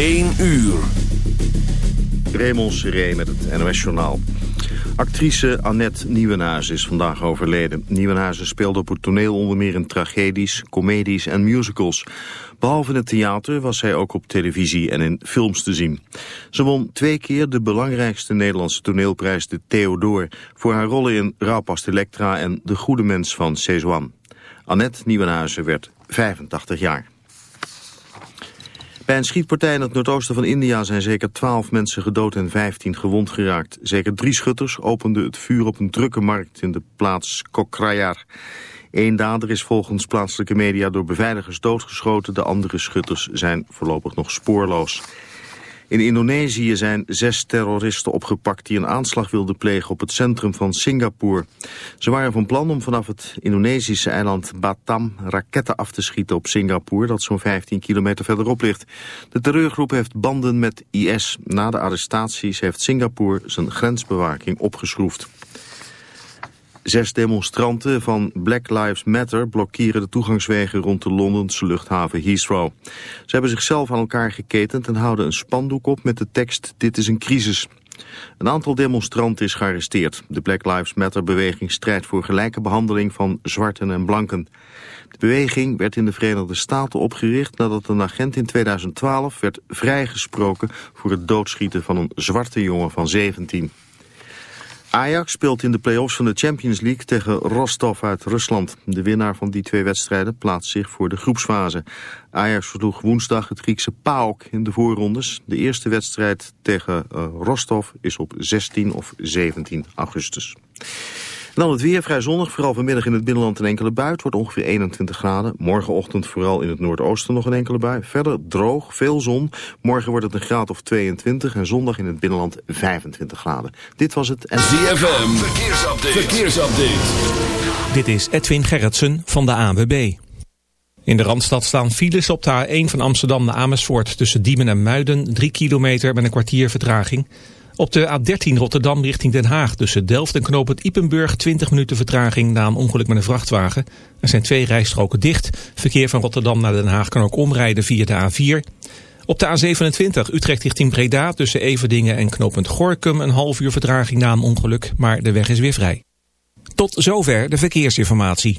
1 uur. Raymond Seré met het NOS Journaal. Actrice Annette Nieuwenhuizen is vandaag overleden. Nieuwenhuizen speelde op het toneel onder meer in tragedies, comedies en musicals. Behalve in het theater was zij ook op televisie en in films te zien. Ze won twee keer de belangrijkste Nederlandse toneelprijs, de Theodor... voor haar rollen in Rauwpast Elektra en De Goede Mens van Cezanne. Annette Nieuwenhuizen werd 85 jaar. Bij een schietpartij in het noordoosten van India zijn zeker 12 mensen gedood en 15 gewond geraakt. Zeker drie schutters openden het vuur op een drukke markt in de plaats Kokrayar. Eén dader is volgens plaatselijke media door beveiligers doodgeschoten. De andere schutters zijn voorlopig nog spoorloos. In Indonesië zijn zes terroristen opgepakt die een aanslag wilden plegen op het centrum van Singapore. Ze waren van plan om vanaf het Indonesische eiland Batam raketten af te schieten op Singapore, dat zo'n 15 kilometer verderop ligt. De terreurgroep heeft banden met IS. Na de arrestaties heeft Singapore zijn grensbewaking opgeschroefd. Zes demonstranten van Black Lives Matter blokkeren de toegangswegen rond de Londense luchthaven Heathrow. Ze hebben zichzelf aan elkaar geketend en houden een spandoek op met de tekst Dit is een crisis. Een aantal demonstranten is gearresteerd. De Black Lives Matter beweging strijdt voor gelijke behandeling van zwarten en blanken. De beweging werd in de Verenigde Staten opgericht nadat een agent in 2012 werd vrijgesproken voor het doodschieten van een zwarte jongen van 17. Ajax speelt in de play-offs van de Champions League tegen Rostov uit Rusland. De winnaar van die twee wedstrijden plaatst zich voor de groepsfase. Ajax versloeg woensdag het Griekse PAOK in de voorrondes. De eerste wedstrijd tegen uh, Rostov is op 16 of 17 augustus dan het weer vrij zonnig, vooral vanmiddag in het binnenland een enkele bui. Het wordt ongeveer 21 graden. Morgenochtend vooral in het noordoosten nog een enkele bui. Verder droog, veel zon. Morgen wordt het een graad of 22 en zondag in het binnenland 25 graden. Dit was het... En... ZFM, verkeersupdate. verkeersupdate. Dit is Edwin Gerritsen van de ANWB. In de Randstad staan files op de A1 van Amsterdam naar Amersfoort... tussen Diemen en Muiden, 3 kilometer met een kwartier vertraging... Op de A13 Rotterdam richting Den Haag tussen Delft en knooppunt Ipenburg 20 minuten vertraging na een ongeluk met een vrachtwagen. Er zijn twee rijstroken dicht. Verkeer van Rotterdam naar Den Haag kan ook omrijden via de A4. Op de A27 Utrecht richting Breda tussen Everdingen en knooppunt Gorkum een half uur vertraging na een ongeluk, maar de weg is weer vrij. Tot zover de verkeersinformatie.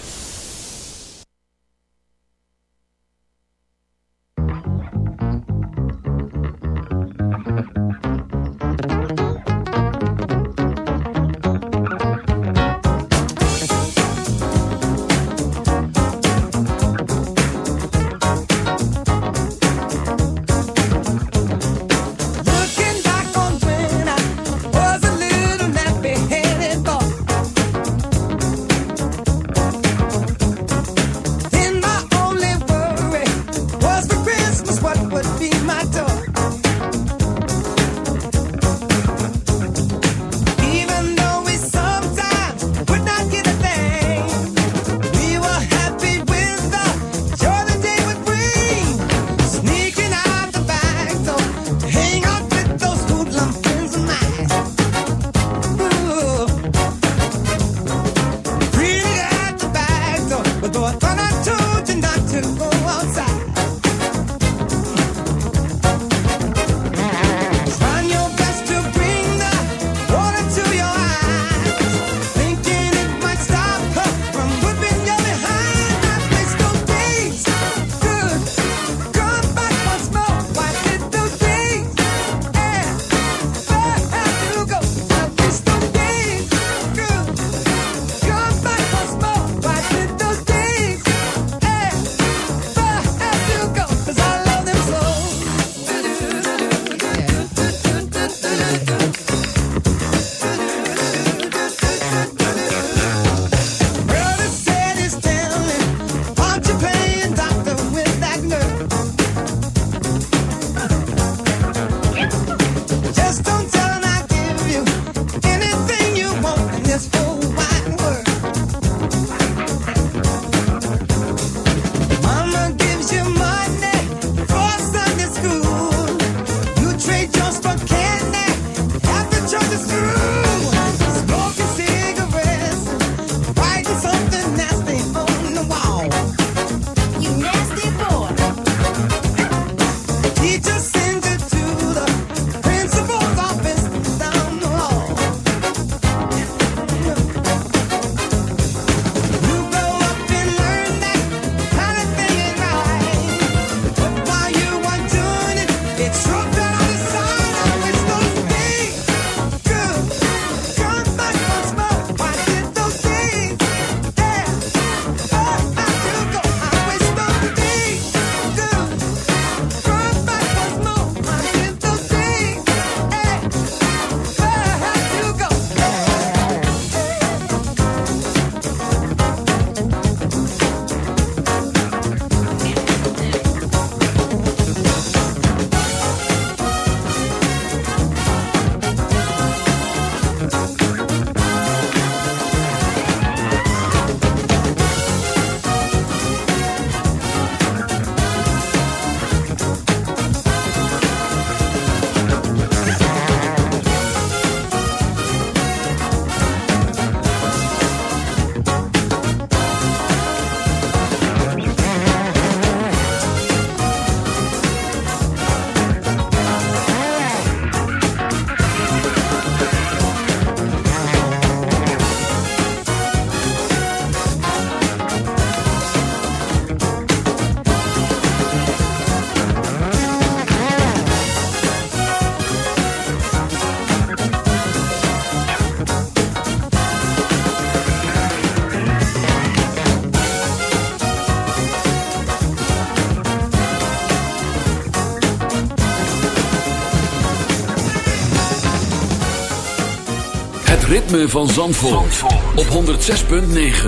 Ritme van Zandvoort, op 106.9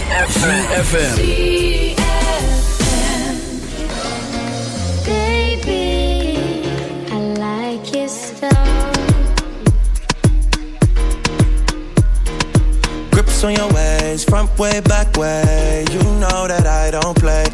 CFFM Baby, I like your style. Grips on your ways, front way, back way. You know that I don't play.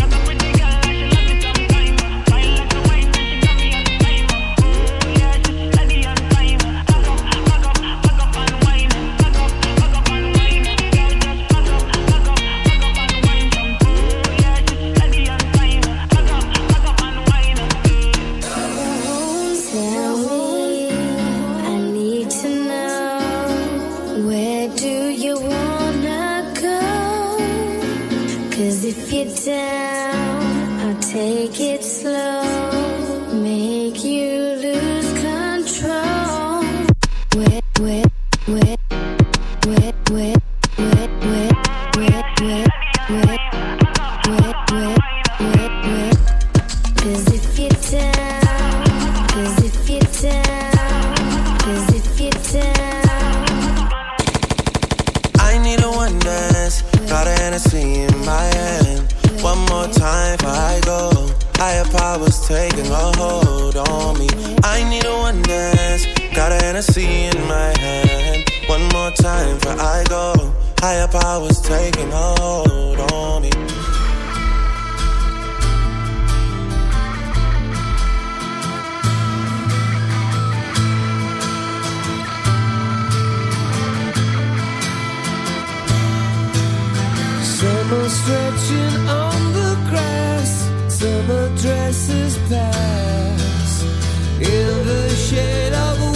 I need a one dance. Got a Hennessy in my hand. One more time before I go. Higher powers taking hold on me. Summer stretching on the grass, summer dresses pass. In the shade of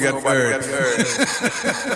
nobody got hurt.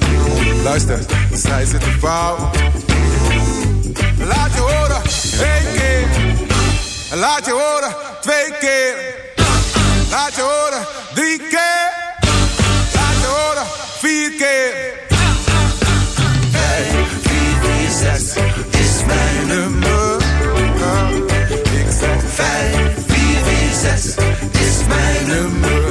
Luister, zij zitten fout. Laat je horen, één keer. Laat je horen, twee keer. Laat je horen, drie keer. Laat je horen, vier keer. Vijf, vier, vier, zes is mijn nummer. Ik vijf, vier, vier, zes is mijn nummer.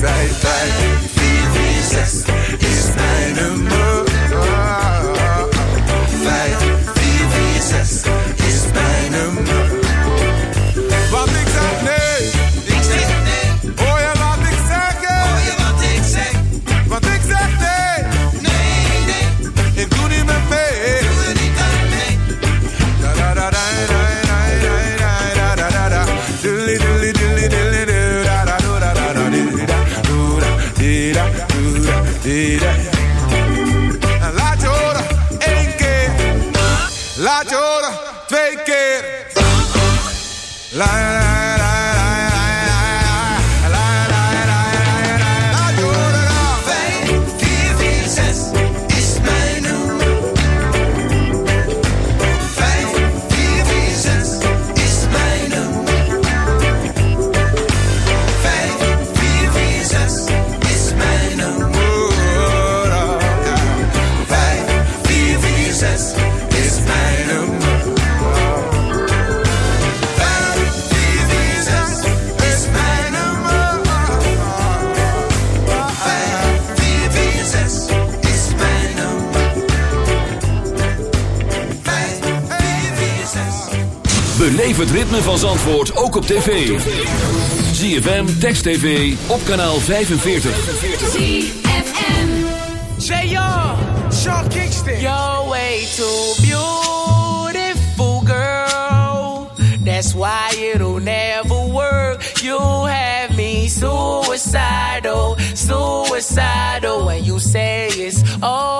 Zeit, weil die Vieh wie Sex ist. did I? Het ritme van Zandvoort ook op tv. ZFM, Text TV, op kanaal 45. Say yo, Sean Kingston. You're way too beautiful, girl. That's why it'll never work. You have me suicidal, suicidal. When you say it's over,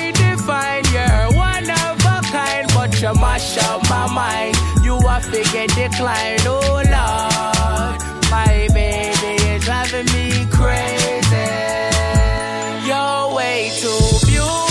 you mash up my mind. You are figure decline. Oh, Lord. My baby is driving me crazy. You're way too beautiful,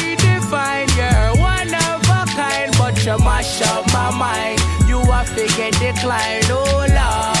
divine. You're one of a kind, but you mash up my mind. You are figure decline, oh Lord.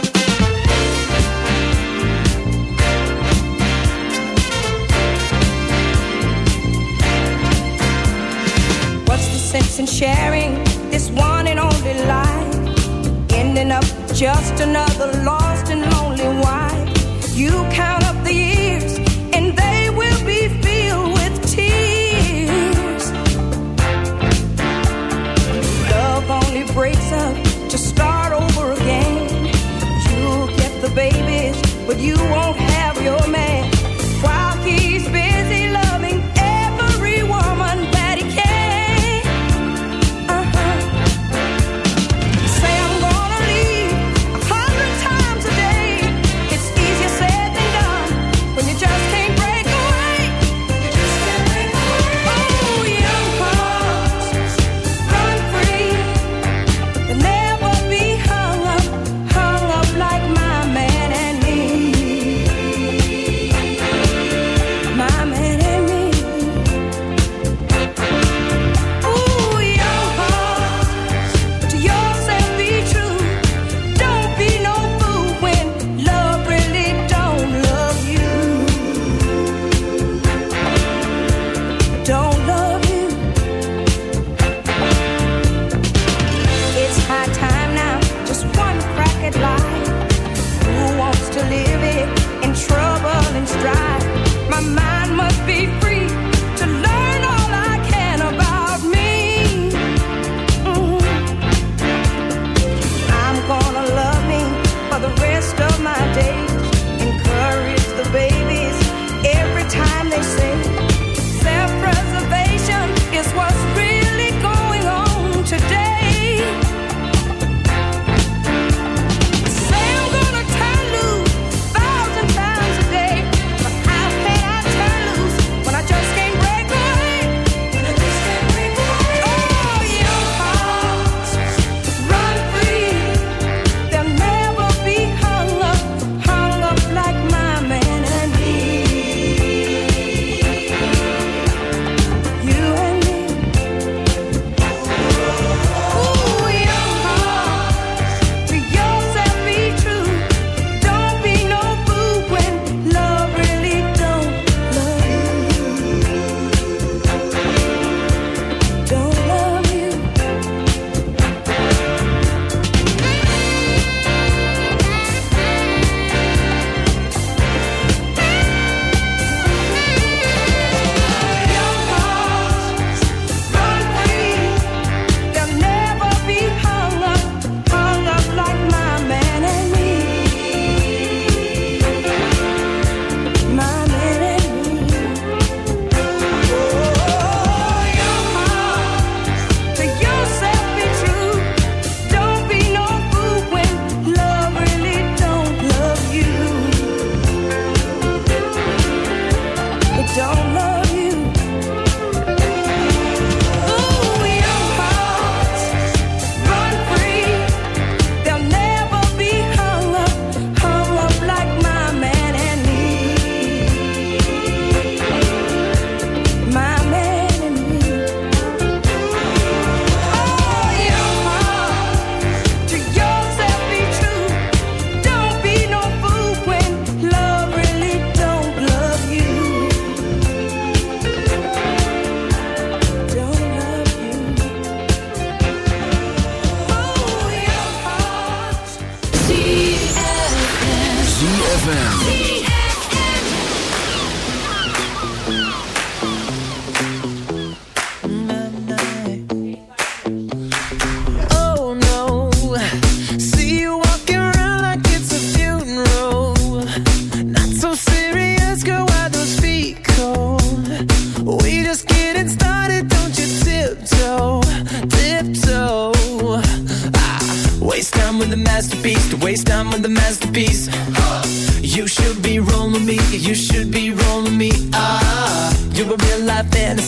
use in sharing this one and only life? Ending up just another lost and lonely wife. You count up the years, and they will be filled with tears. Love only breaks up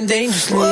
living dangerously.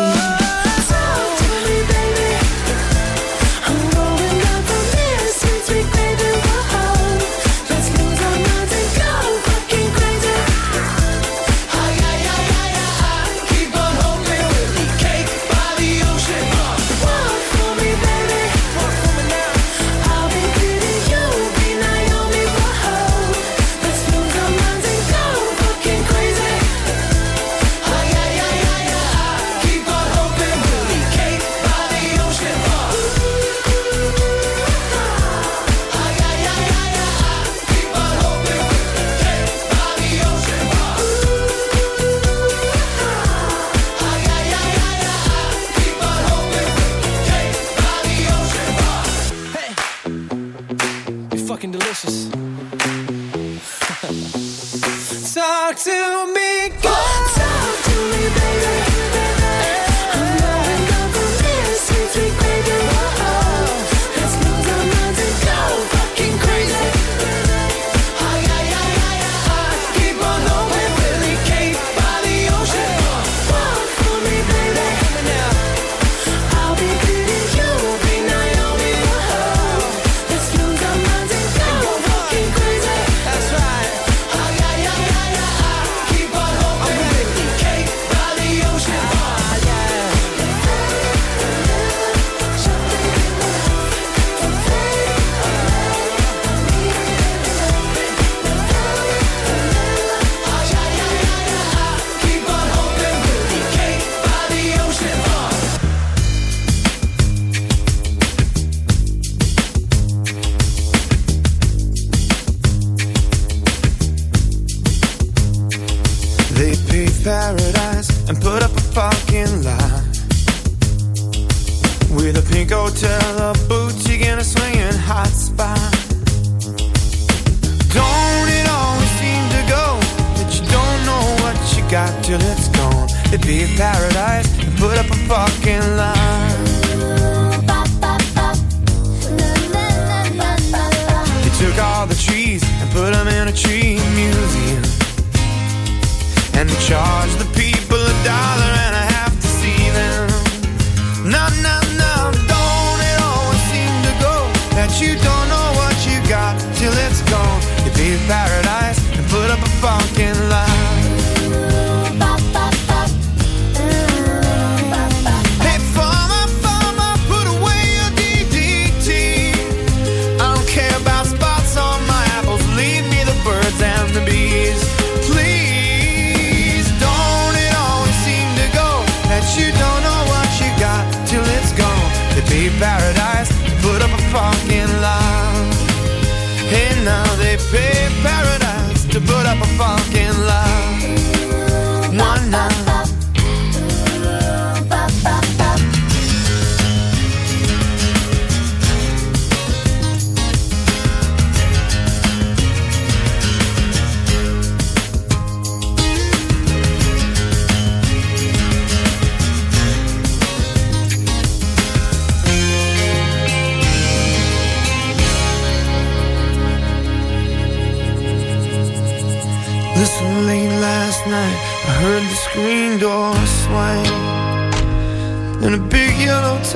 and charm.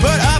but I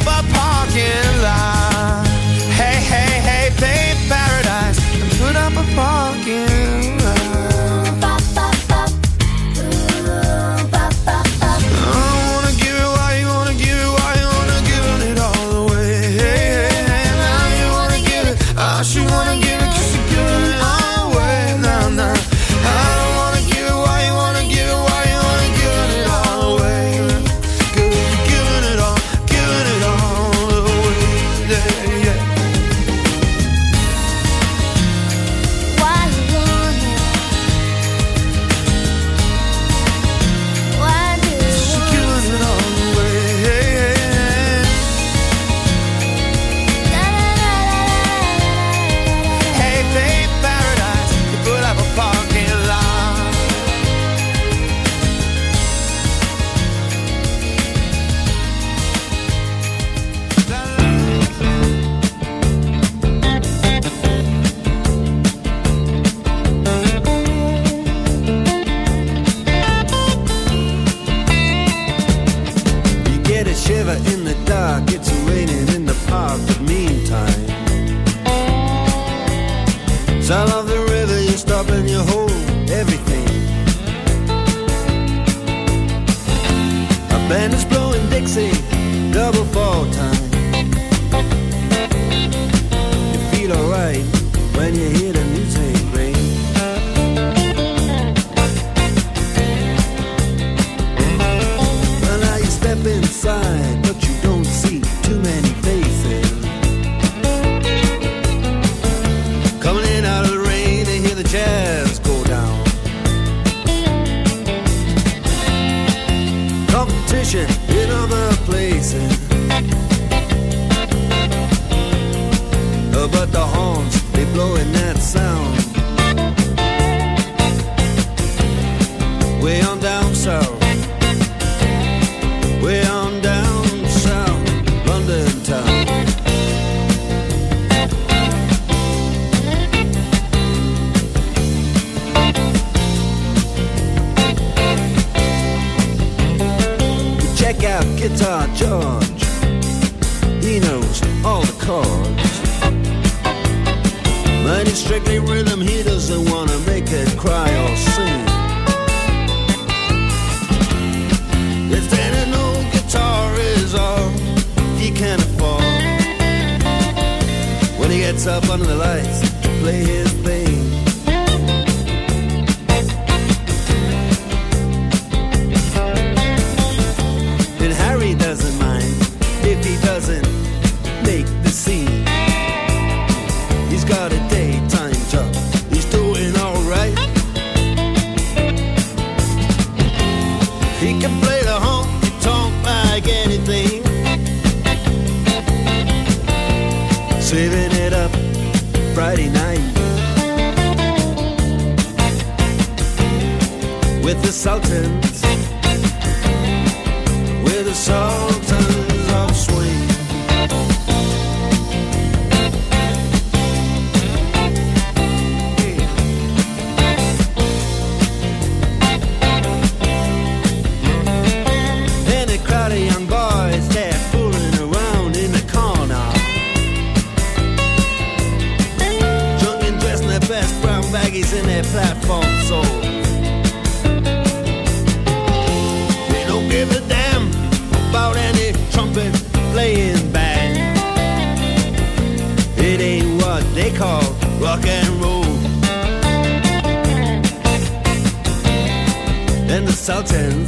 mountains.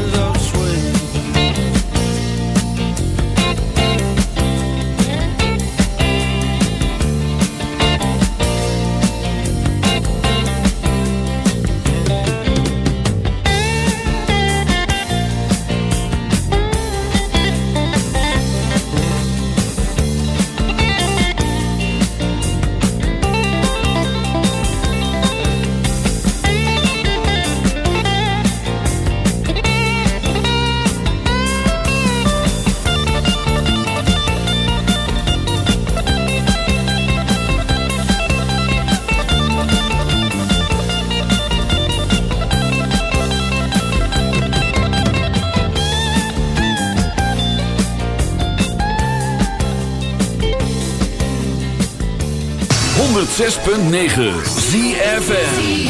106.9 ZFN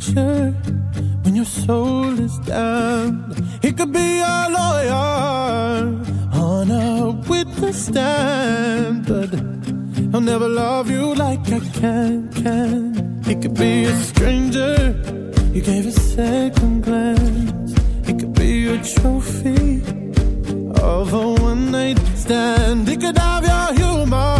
picture when your soul is down. He could be a lawyer on a witness stand, but I'll never love you like I can. Can he could be a stranger you gave a second glance? He could be a trophy of a one night stand. it could have your humor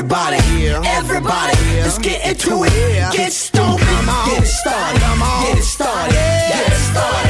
Everybody, everybody, let's get into it. Get stupid, get it started, get it started, get it started.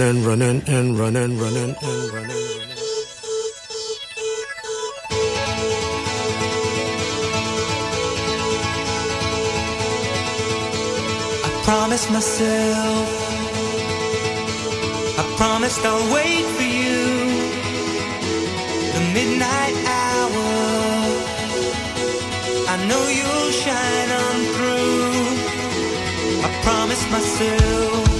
running, running and running, running and running. I promised myself, I promised I'll wait for you. The midnight hour, I know you'll shine on through. I promised myself,